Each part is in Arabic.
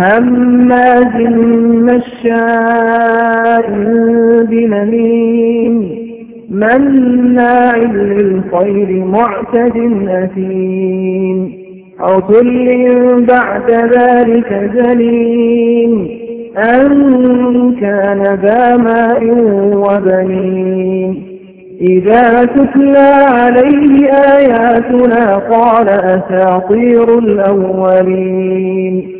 هماز مشاء بنميم مناع للخير معتد أثيم عتل بعد ذلك زليم أن كان ذا ماء وبنين إذا تتلى عليه آياتنا قال أساطير الأولين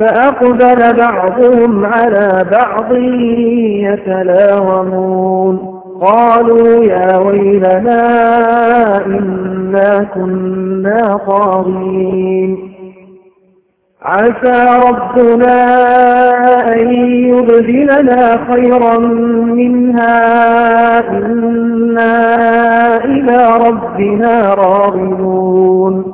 فأقبل بعضهم على بعض يتلاومون. قالوا يا ويلنا إنا كنا طاغين. عسى ربنا أن يبدلنا خيرا منها. إنا إلى ربنا راغبون.